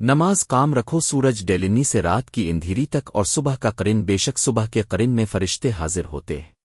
نماز کام رکھو، سورج ڈیلنی سے رات کی اندھیری تک اور صبح کا قرن، بے شک صبح کے قرن میں فرشتے حاضر ہوتے ہیں۔